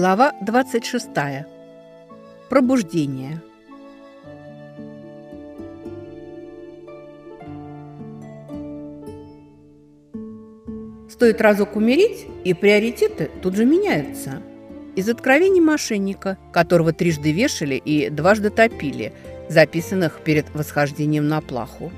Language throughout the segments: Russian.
Глава 26. Пробуждение. Стоит разок умереть, и приоритеты тут же меняются. Из откровений мошенника, которого трижды вешали и дважды топили, записанных перед восхождением на плаху.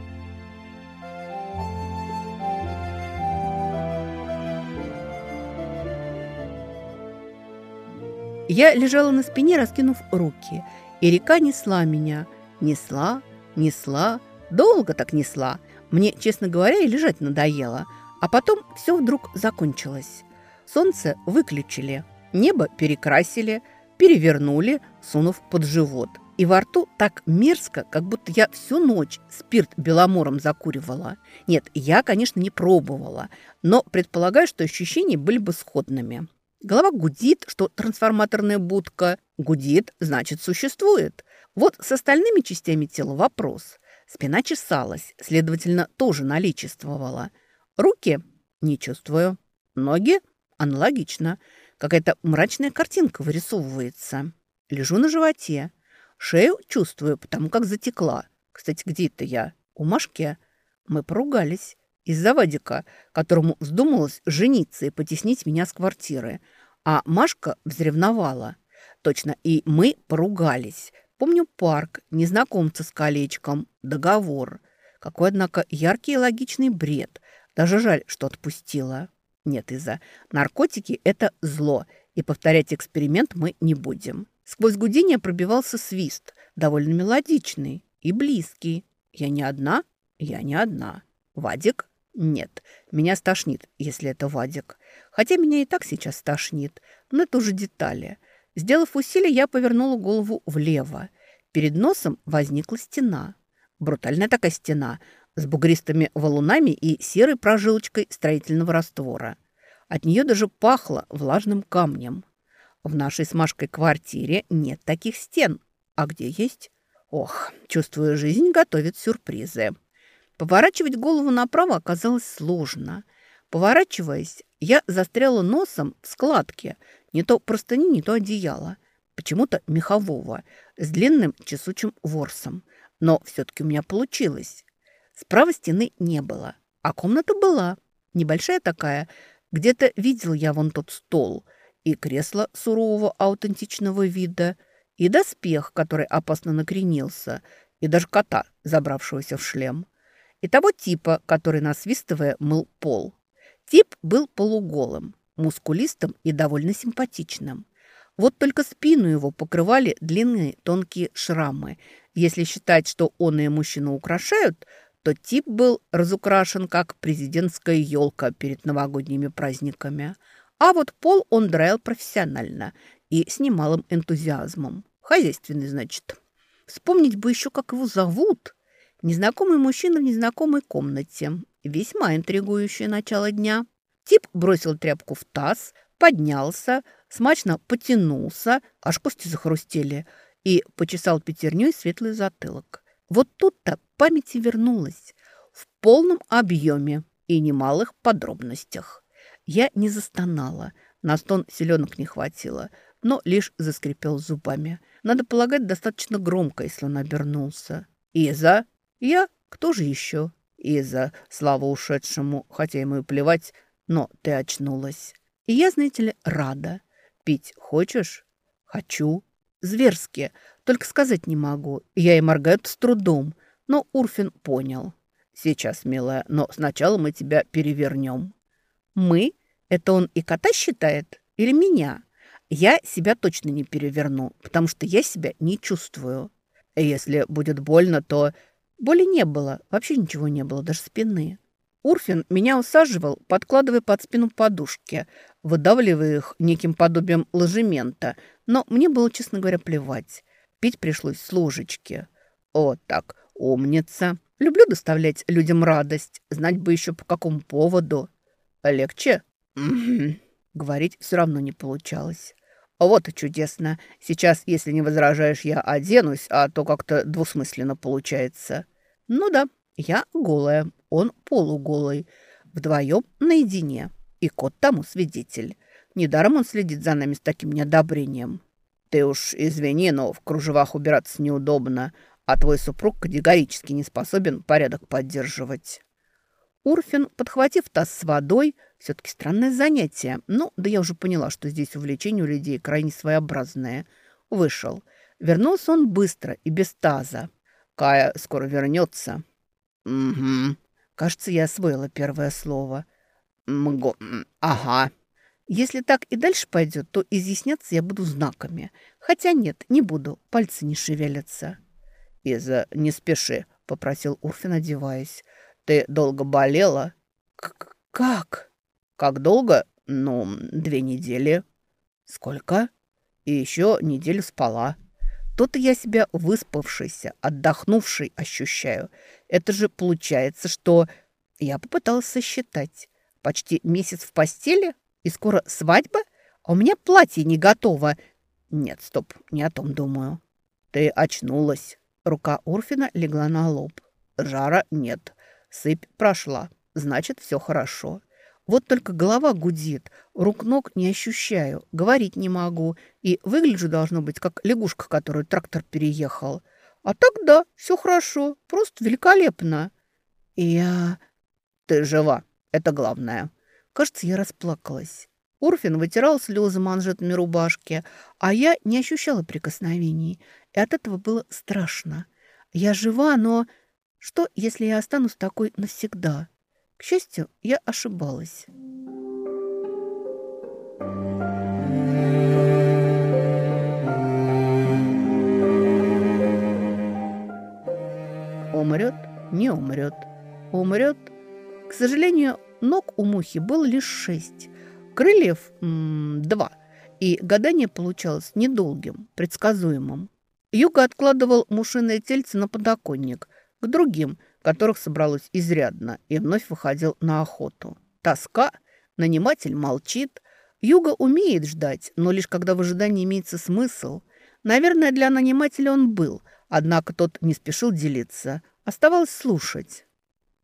Я лежала на спине, раскинув руки, и река несла меня. Несла, несла, долго так несла. Мне, честно говоря, и лежать надоело. А потом все вдруг закончилось. Солнце выключили, небо перекрасили, перевернули, сунув под живот. И во рту так мерзко, как будто я всю ночь спирт беломором закуривала. Нет, я, конечно, не пробовала, но предполагаю, что ощущения были бы сходными. Голова гудит, что трансформаторная будка. Гудит, значит, существует. Вот с остальными частями тела вопрос. Спина чесалась, следовательно, тоже наличествовала. Руки не чувствую. Ноги аналогично. Какая-то мрачная картинка вырисовывается. Лежу на животе. Шею чувствую, потому как затекла. Кстати, где это я? У Машки. Мы поругались. Из-за Вадика, которому вздумалось жениться и потеснить меня с квартиры. А Машка взревновала. Точно, и мы поругались. Помню парк, незнакомца с колечком, договор. Какой, однако, яркий и логичный бред. Даже жаль, что отпустила. Нет, Иза, наркотики – это зло, и повторять эксперимент мы не будем. Сквозь гудение пробивался свист, довольно мелодичный и близкий. Я не одна? Я не одна. Вадик? Нет, меня стошнит, если это Вадик. Хотя меня и так сейчас стошнит, но это уже детали. Сделав усилие, я повернула голову влево. Перед носом возникла стена. Брутальная такая стена с бугристыми валунами и серой прожилочкой строительного раствора. От нее даже пахло влажным камнем. В нашей с Машкой квартире нет таких стен. А где есть? Ох, чувствую, жизнь готовит сюрпризы. Поворачивать голову направо оказалось сложно. Поворачиваясь, я застряла носом в складке, не то простыни, не то одеяла, почему-то мехового, с длинным чесучим ворсом. Но все-таки у меня получилось. Справа стены не было, а комната была. Небольшая такая. Где-то видел я вон тот стол и кресло сурового аутентичного вида, и доспех, который опасно накренился, и даже кота, забравшегося в шлем и того типа, который, насвистывая, мыл пол. Тип был полуголым, мускулистым и довольно симпатичным. Вот только спину его покрывали длинные тонкие шрамы. Если считать, что он и мужчину украшают, то тип был разукрашен, как президентская елка перед новогодними праздниками. А вот пол он драил профессионально и с немалым энтузиазмом. Хозяйственный, значит. Вспомнить бы еще, как его зовут – Незнакомый мужчина в незнакомой комнате. Весьма интригующее начало дня. Тип бросил тряпку в таз, поднялся, смачно потянулся, аж кости захрустели, и почесал пятерней светлый затылок. Вот тут-то памяти вернулась в полном объеме и немалых подробностях. Я не застонала, на стон селенок не хватило, но лишь заскрипел зубами. Надо полагать, достаточно громко, если он обернулся. «Иза!» Я? Кто же еще? Иза, слава ушедшему, хотя ему и плевать, но ты очнулась. И я, знаете ли, рада. Пить хочешь? Хочу. Зверски. Только сказать не могу. Я и моргаю с трудом. Но Урфин понял. Сейчас, милая, но сначала мы тебя перевернем. Мы? Это он и кота считает? Или меня? Я себя точно не переверну, потому что я себя не чувствую. Если будет больно, то Боли не было, вообще ничего не было, даже спины. Урфин меня усаживал, подкладывая под спину подушки, выдавливая их неким подобием ложемента, но мне было, честно говоря, плевать. Пить пришлось с ложечки. О, так, умница. Люблю доставлять людям радость, знать бы еще по какому поводу. Легче? Говорить все равно не получалось. Вот и чудесно. Сейчас, если не возражаешь, я оденусь, а то как-то двусмысленно получается. Ну да, я голая, он полуголый. Вдвоем наедине. И кот тому свидетель. Недаром он следит за нами с таким неодобрением. Ты уж извини, но в кружевах убираться неудобно, а твой супруг категорически не способен порядок поддерживать. Урфин, подхватив таз с водой, все-таки странное занятие. Ну, да я уже поняла, что здесь увлечение у людей крайне своеобразное. Вышел. Вернулся он быстро и без таза. Кая скоро вернется. Угу. Кажется, я освоила первое слово. Мго... Ага. Если так и дальше пойдет, то изъясняться я буду знаками. Хотя нет, не буду, пальцы не шевелятся. «Иза, не спеши», — попросил Урфин, одеваясь. Ты долго болела? К как? Как долго? Ну, две недели. Сколько? И еще неделю спала. То-то я себя выспавшейся, отдохнувшей ощущаю. Это же получается, что... Я попыталась сосчитать. Почти месяц в постели и скоро свадьба, а у меня платье не готово. Нет, стоп, не о том думаю. Ты очнулась. Рука Урфина легла на лоб. Жара нет. Сыпь прошла, значит, все хорошо. Вот только голова гудит, рук-ног не ощущаю, говорить не могу. И выгляжу, должно быть, как лягушка, которую трактор переехал. А так да, все хорошо, просто великолепно. И я... Ты жива, это главное. Кажется, я расплакалась. Урфин вытирал слезы манжетами рубашки, а я не ощущала прикосновений. И от этого было страшно. Я жива, но что, если я останусь такой навсегда? К счастью, я ошибалась. Умрет, не умрет. Умрет. К сожалению, ног у мухи было лишь шесть, крыльев два, и гадание получалось недолгим, предсказуемым. Юга откладывал мушиное тельце на подоконник, к другим, которых собралось изрядно, и вновь выходил на охоту. Тоска, наниматель молчит. Юга умеет ждать, но лишь когда в ожидании имеется смысл. Наверное, для нанимателя он был, однако тот не спешил делиться. Оставалось слушать.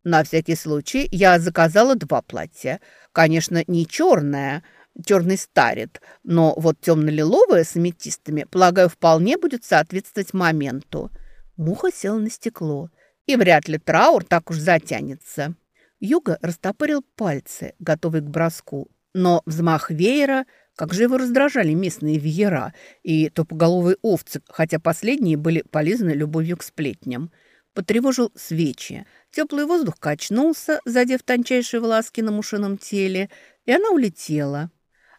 На всякий случай я заказала два платья. Конечно, не черное, черный старит, но вот темно-лиловое с аметистами, полагаю, вполне будет соответствовать моменту. Муха села на стекло и вряд ли траур так уж затянется. Юга растопырил пальцы, готовый к броску, но взмах веера, как же его раздражали местные веера и тупоголовые овцы, хотя последние были полезны любовью к сплетням. Потревожил свечи. Теплый воздух качнулся, задев тончайшие волоски на мушином теле, и она улетела.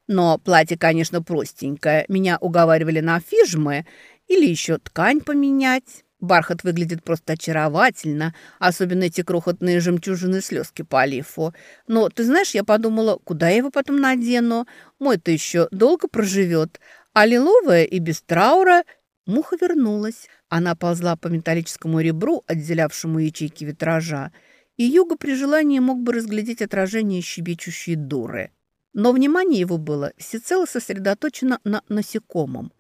Но платье, конечно, простенькое. Меня уговаривали на фижмы или еще ткань поменять. Бархат выглядит просто очаровательно, особенно эти крохотные жемчужины слезки по лифу. Но, ты знаешь, я подумала, куда я его потом надену? Мой-то еще долго проживет. А лиловая и без траура... Муха вернулась. Она ползла по металлическому ребру, отделявшему ячейки витража, и Юга при желании мог бы разглядеть отражение щебечущей дуры. Но внимание его было всецело сосредоточено на насекомом.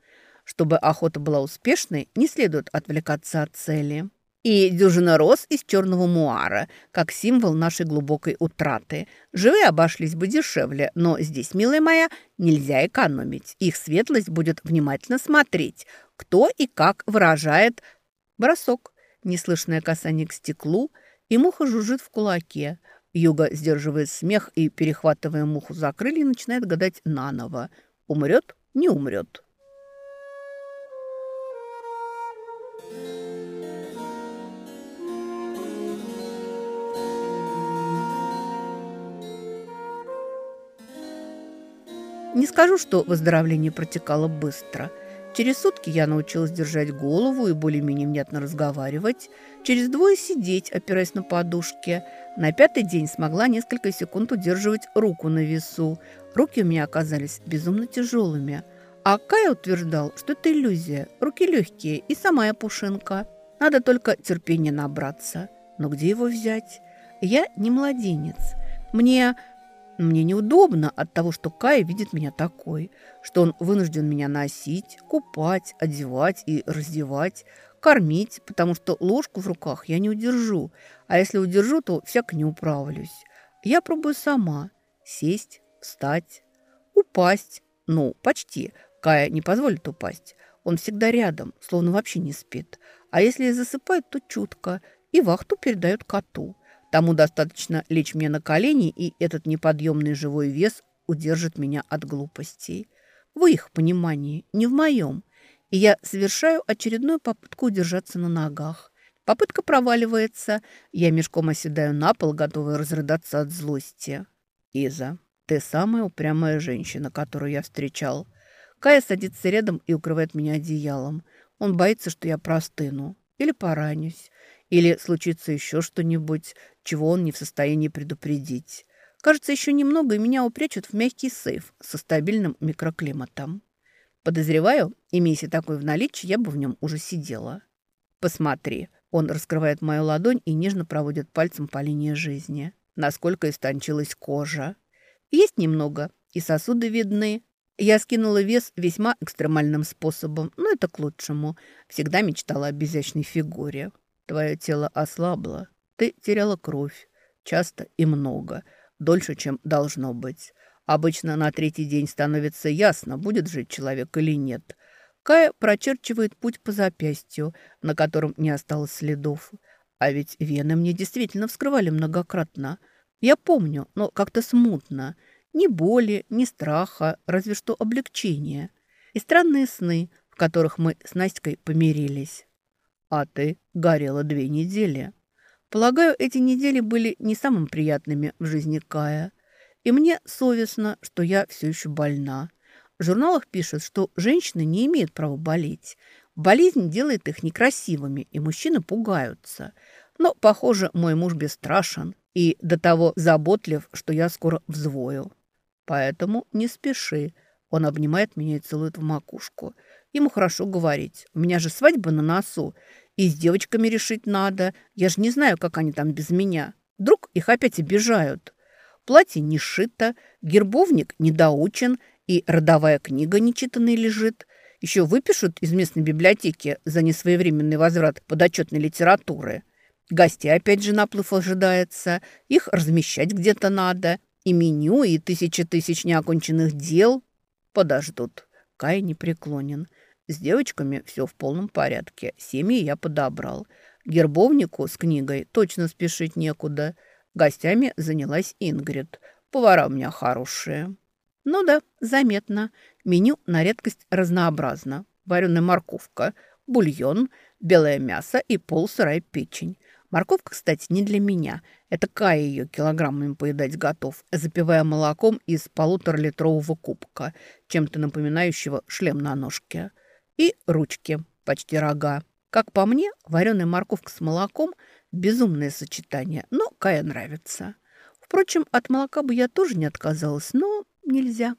Чтобы охота была успешной, не следует отвлекаться от цели. И дюжина роз из черного муара, как символ нашей глубокой утраты. Живые обошлись бы дешевле, но здесь, милая моя, нельзя экономить. Их светлость будет внимательно смотреть, кто и как выражает бросок. Неслышное касание к стеклу, и муха жужжит в кулаке. Юга сдерживает смех и, перехватывая муху за крылья, начинает гадать наново. Умрет, не умрет. Не скажу, что выздоровление протекало быстро. Через сутки я научилась держать голову и более-менее внятно разговаривать. Через двое сидеть, опираясь на подушке. На пятый день смогла несколько секунд удерживать руку на весу. Руки у меня оказались безумно тяжелыми. А Кай утверждал, что это иллюзия. Руки легкие и сама я пушинка. Надо только терпения набраться. Но где его взять? Я не младенец. Мне мне неудобно от того, что Кай видит меня такой, что он вынужден меня носить, купать, одевать и раздевать, кормить, потому что ложку в руках я не удержу, а если удержу, то всяко не управлюсь. Я пробую сама сесть, встать. упасть. Ну, почти. Кая не позволит упасть. Он всегда рядом, словно вообще не спит. А если и засыпает, то чутко. И вахту передает коту. Тому достаточно лечь мне на колени, и этот неподъемный живой вес удержит меня от глупостей. В их понимании, не в моем. И я совершаю очередную попытку удержаться на ногах. Попытка проваливается. Я мешком оседаю на пол, готовая разрыдаться от злости. «Иза, ты самая упрямая женщина, которую я встречал». Кая садится рядом и укрывает меня одеялом. Он боится, что я простыну или поранюсь, или случится еще что-нибудь, чего он не в состоянии предупредить. Кажется, еще немного, и меня упрячут в мягкий сейф со стабильным микроклиматом. Подозреваю, имейся такой в наличии, я бы в нем уже сидела. Посмотри. Он раскрывает мою ладонь и нежно проводит пальцем по линии жизни. Насколько истончилась кожа. Есть немного, и сосуды видны. Я скинула вес весьма экстремальным способом, но это к лучшему. Всегда мечтала о безячной фигуре. Твое тело ослабло. Ты теряла кровь. Часто и много – дольше, чем должно быть. Обычно на третий день становится ясно, будет жить человек или нет. Кая прочерчивает путь по запястью, на котором не осталось следов. А ведь вены мне действительно вскрывали многократно. Я помню, но как-то смутно. Ни боли, ни страха, разве что облегчение. И странные сны, в которых мы с Настькой помирились. А ты горела две недели. Полагаю, эти недели были не самыми приятными в жизни Кая. И мне совестно, что я все еще больна. В журналах пишут, что женщины не имеют права болеть. Болезнь делает их некрасивыми, и мужчины пугаются. Но, похоже, мой муж бесстрашен и до того заботлив, что я скоро взвою. Поэтому не спеши. Он обнимает меня и целует в макушку. Ему хорошо говорить. У меня же свадьба на носу, и с девочками решить надо. Я же не знаю, как они там без меня. Вдруг их опять обижают. Платье не шито, гербовник недоучен, и родовая книга нечитанной лежит. Еще выпишут из местной библиотеки за несвоевременный возврат подотчетной литературы. Гостей опять же наплыв ожидается. Их размещать где-то надо. И меню, и тысячи тысяч неоконченных дел подождут. Кай не преклонен. С девочками все в полном порядке. Семьи я подобрал. Гербовнику с книгой точно спешить некуда. Гостями занялась Ингрид. Повара у меня хорошие. Ну да, заметно. Меню на редкость разнообразно. Вареная морковка, бульон, белое мясо и полсырая печень. Морковка, кстати, не для меня. Это Кая ее килограммами поедать готов, запивая молоком из полуторалитрового кубка, чем-то напоминающего шлем на ножке и ручки, почти рога. Как по мне, вареная морковка с молоком – безумное сочетание, но Кая нравится. Впрочем, от молока бы я тоже не отказалась, но нельзя.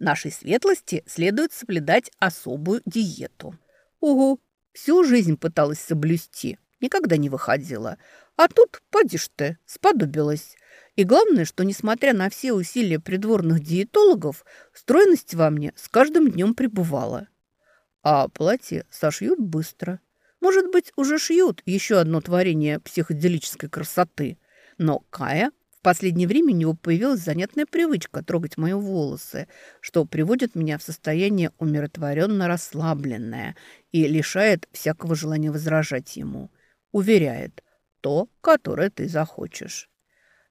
Нашей светлости следует соблюдать особую диету. Угу, всю жизнь пыталась соблюсти, никогда не выходила. А тут, поди ж ты, сподобилась. И главное, что, несмотря на все усилия придворных диетологов, стройность во мне с каждым днем пребывала. А платье сошьют быстро. Может быть, уже шьют еще одно творение психоделической красоты. Но Кая в последнее время у него появилась занятная привычка трогать мои волосы, что приводит меня в состояние умиротворенно расслабленное и лишает всякого желания возражать ему. Уверяет, то, которое ты захочешь.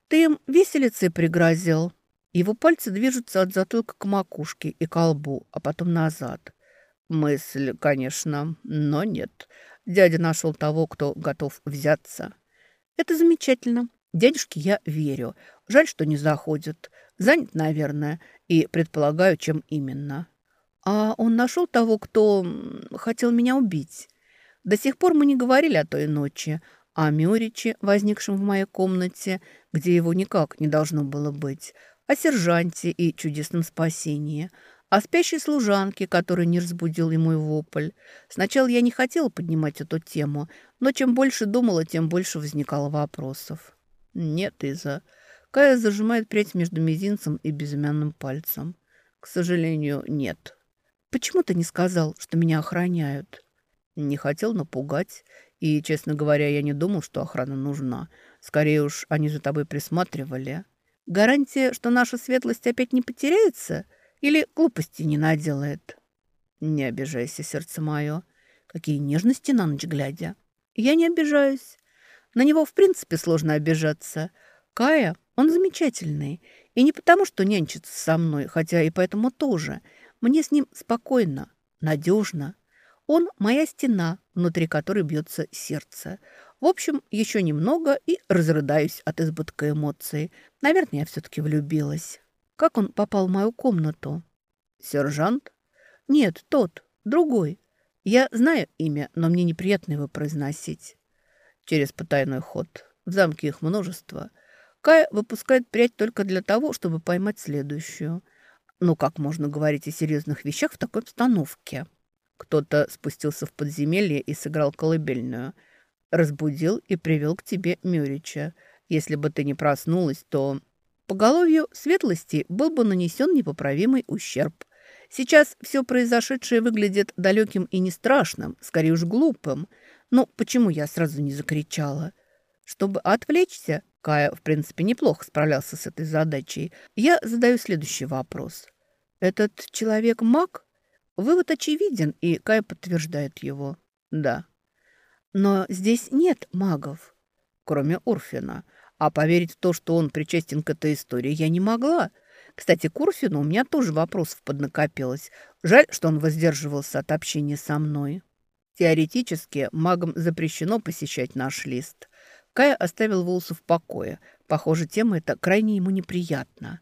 Ты им виселицей пригрозил. Его пальцы движутся от затылка к макушке и колбу, а потом назад. Мысль, конечно, но нет. Дядя нашел того, кто готов взяться. Это замечательно. Дядюшке я верю. Жаль, что не заходит. Занят, наверное, и предполагаю, чем именно. А он нашел того, кто хотел меня убить. До сих пор мы не говорили о той ночи, о Мюриче, возникшем в моей комнате, где его никак не должно было быть, о сержанте и чудесном спасении – о спящей служанке, которая не разбудил ему и вопль. Сначала я не хотела поднимать эту тему, но чем больше думала, тем больше возникало вопросов. Нет, Иза. Кая зажимает прядь между мизинцем и безымянным пальцем. К сожалению, нет. Почему ты не сказал, что меня охраняют? Не хотел напугать. И, честно говоря, я не думал, что охрана нужна. Скорее уж, они за тобой присматривали. Гарантия, что наша светлость опять не потеряется – Или глупости не наделает. Не обижайся, сердце мое. Какие нежности на ночь глядя. Я не обижаюсь. На него, в принципе, сложно обижаться. Кая, он замечательный. И не потому, что нянчится со мной, хотя и поэтому тоже. Мне с ним спокойно, надежно. Он моя стена, внутри которой бьется сердце. В общем, еще немного и разрыдаюсь от избытка эмоций. Наверное, я все-таки влюбилась. Как он попал в мою комнату? Сержант? Нет, тот, другой. Я знаю имя, но мне неприятно его произносить. Через потайной ход. В замке их множество. Кая выпускает прядь только для того, чтобы поймать следующую. Ну, как можно говорить о серьезных вещах в такой обстановке? Кто-то спустился в подземелье и сыграл колыбельную. Разбудил и привел к тебе Мюрича. Если бы ты не проснулась, то... По головью светлости был бы нанесен непоправимый ущерб. Сейчас все произошедшее выглядит далеким и не страшным, скорее уж глупым. Но почему я сразу не закричала? Чтобы отвлечься, Кая, в принципе, неплохо справлялся с этой задачей, я задаю следующий вопрос. Этот человек маг? Вывод очевиден, и Кая подтверждает его. Да. Но здесь нет магов, кроме Урфина. А поверить в то, что он причастен к этой истории, я не могла – кстати, к Урфину у меня тоже вопросов поднакопилось. Жаль, что он воздерживался от общения со мной. Теоретически магам запрещено посещать наш лист. Кая оставил волосы в покое. Похоже, тема эта крайне ему неприятна.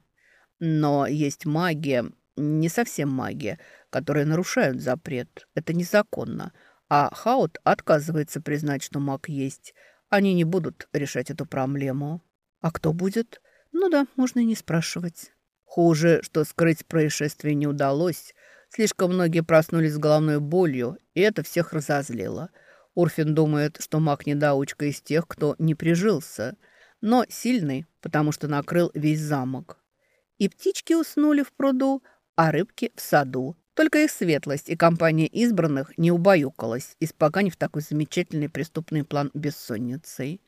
Но есть магия, не совсем магия, которые нарушают запрет. Это незаконно. А Хаут отказывается признать, что маг есть. Они не будут решать эту проблему. А кто будет? Ну да, можно и не спрашивать. Хуже, что скрыть происшествие не удалось. Слишком многие проснулись с головной болью, и это всех разозлило. Урфин думает, что маг-недоучка из тех, кто не прижился, но сильный, потому что накрыл весь замок. И птички уснули в пруду, а рыбки в саду. Только их светлость и компания избранных не убаюкалась, испоганив такой замечательный преступный план бессонницей.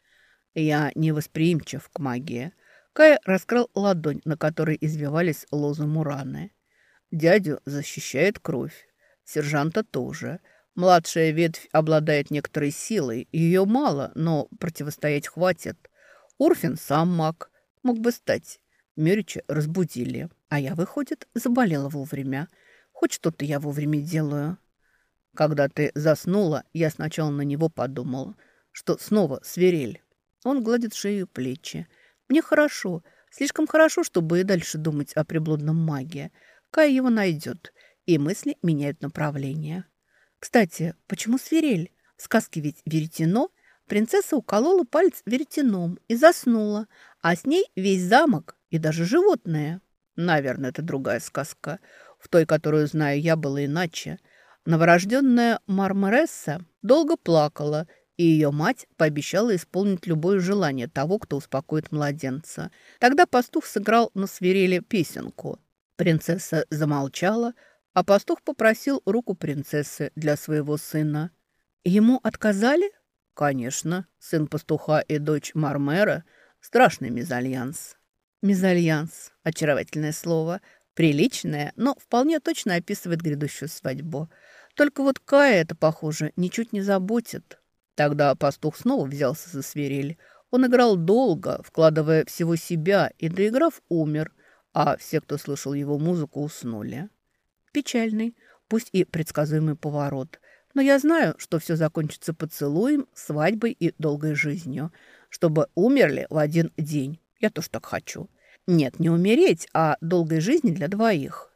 Я невосприимчив к магии. Кай раскрыл ладонь, на которой извивались лозы Мураны. Дядю защищает кровь. Сержанта тоже. Младшая ветвь обладает некоторой силой. Ее мало, но противостоять хватит. Урфин сам маг. Мог бы стать. Мюрича разбудили. А я, выходит, заболела вовремя. Хоть что-то я вовремя делаю. Когда ты заснула, я сначала на него подумала, что снова свирель. Он гладит шею и плечи. Мне хорошо, слишком хорошо, чтобы и дальше думать о приблудном маге. Кай его найдет, и мысли меняют направление. Кстати, почему свирель? В сказке ведь веретено. Принцесса уколола палец веретеном и заснула, а с ней весь замок и даже животные. Наверное, это другая сказка. В той, которую знаю я, было иначе. Новорожденная Мармаресса долго плакала и ее мать пообещала исполнить любое желание того, кто успокоит младенца. Тогда пастух сыграл на свирели песенку. Принцесса замолчала, а пастух попросил руку принцессы для своего сына. Ему отказали? Конечно, сын пастуха и дочь Мармера – страшный мезальянс. Мезальянс – очаровательное слово, приличное, но вполне точно описывает грядущую свадьбу. Только вот Кая это, похоже, ничуть не заботит. Тогда пастух снова взялся за свирель. Он играл долго, вкладывая всего себя, и, доиграв, умер, а все, кто слышал его музыку, уснули. Печальный, пусть и предсказуемый поворот. Но я знаю, что все закончится поцелуем, свадьбой и долгой жизнью. Чтобы умерли в один день. Я тоже так хочу. Нет, не умереть, а долгой жизни для двоих.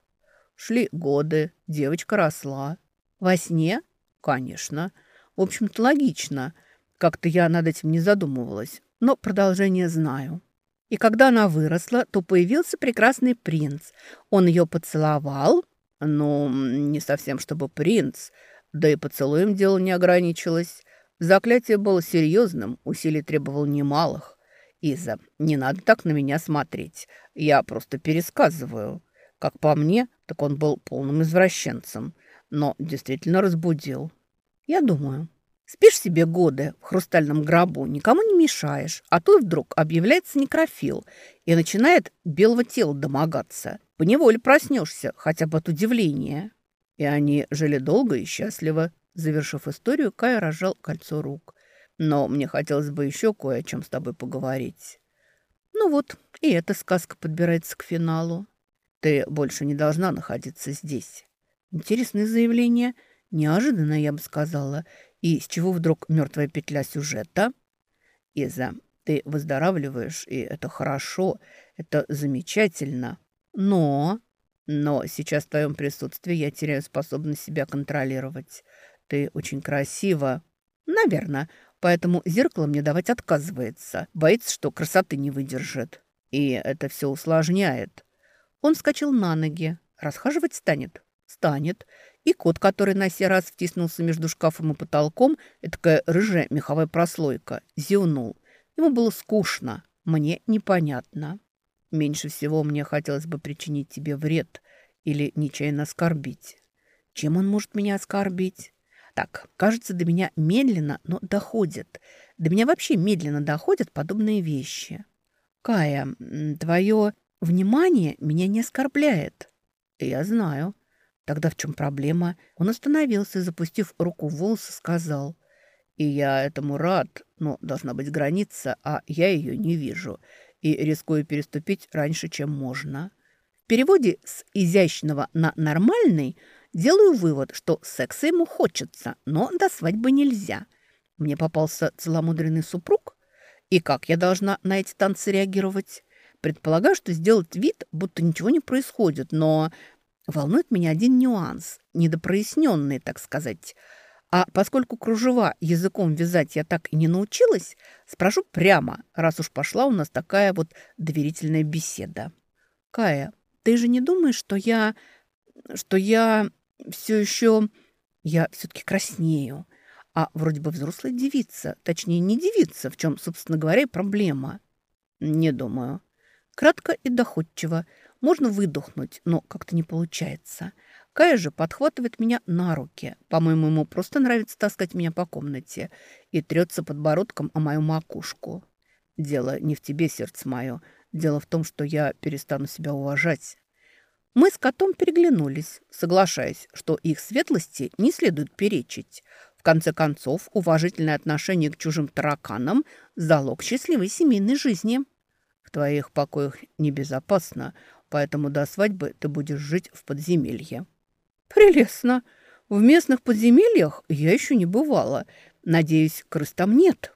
Шли годы, девочка росла. Во сне? Конечно. В общем-то, логично. Как-то я над этим не задумывалась, но продолжение знаю. И когда она выросла, то появился прекрасный принц. Он ее поцеловал, но не совсем чтобы принц, да и поцелуем дело не ограничилось. Заклятие было серьезным, усилий требовал немалых. Иза, не надо так на меня смотреть. Я просто пересказываю. Как по мне, так он был полным извращенцем, но действительно разбудил. Я думаю. Спишь себе годы в хрустальном гробу, никому не мешаешь, а тут вдруг объявляется некрофил и начинает белого тела домогаться. Поневоле проснешься, хотя бы от удивления. И они жили долго и счастливо. Завершив историю, Кая разжал кольцо рук. Но мне хотелось бы еще кое о чем с тобой поговорить. Ну вот, и эта сказка подбирается к финалу. Ты больше не должна находиться здесь. Интересное заявление. Неожиданно, я бы сказала. И с чего вдруг мертвая петля сюжета? Иза, ты выздоравливаешь, и это хорошо, это замечательно. Но... Но сейчас в твоем присутствии я теряю способность себя контролировать. Ты очень красива. Наверное, поэтому зеркало мне давать отказывается. Боится, что красоты не выдержит. И это все усложняет. Он вскочил на ноги. Расхаживать станет? Станет. И кот, который на сей раз втиснулся между шкафом и потолком, такая рыжая меховая прослойка, зевнул. Ему было скучно, мне непонятно. Меньше всего мне хотелось бы причинить тебе вред или нечаянно оскорбить. Чем он может меня оскорбить? Так, кажется, до меня медленно, но доходит. До меня вообще медленно доходят подобные вещи. Кая, твое внимание меня не оскорбляет. Я знаю. Тогда в чем проблема? Он остановился, запустив руку в волосы, сказал. И я этому рад, но должна быть граница, а я ее не вижу. И рискую переступить раньше, чем можно. В переводе с изящного на нормальный делаю вывод, что секса ему хочется, но до свадьбы нельзя. Мне попался целомудренный супруг? И как я должна на эти танцы реагировать? Предполагаю, что сделать вид, будто ничего не происходит, но Волнует меня один нюанс, недопроясненный, так сказать. А поскольку кружева языком вязать я так и не научилась, спрошу прямо, раз уж пошла у нас такая вот доверительная беседа. Кая, ты же не думаешь, что я... что я все еще... я все-таки краснею? А вроде бы взрослая девица, точнее, не девица, в чем, собственно говоря, и проблема. Не думаю. Кратко и доходчиво – можно выдохнуть, но как-то не получается. Кая же подхватывает меня на руки. По-моему, ему просто нравится таскать меня по комнате и трется подбородком о мою макушку. Дело не в тебе, сердце мое. Дело в том, что я перестану себя уважать. Мы с котом переглянулись, соглашаясь, что их светлости не следует перечить. В конце концов, уважительное отношение к чужим тараканам – залог счастливой семейной жизни. В твоих покоях небезопасно, поэтому до свадьбы ты будешь жить в подземелье». «Прелестно. В местных подземельях я еще не бывала. Надеюсь, крыс там нет».